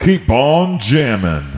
Keep on jamming.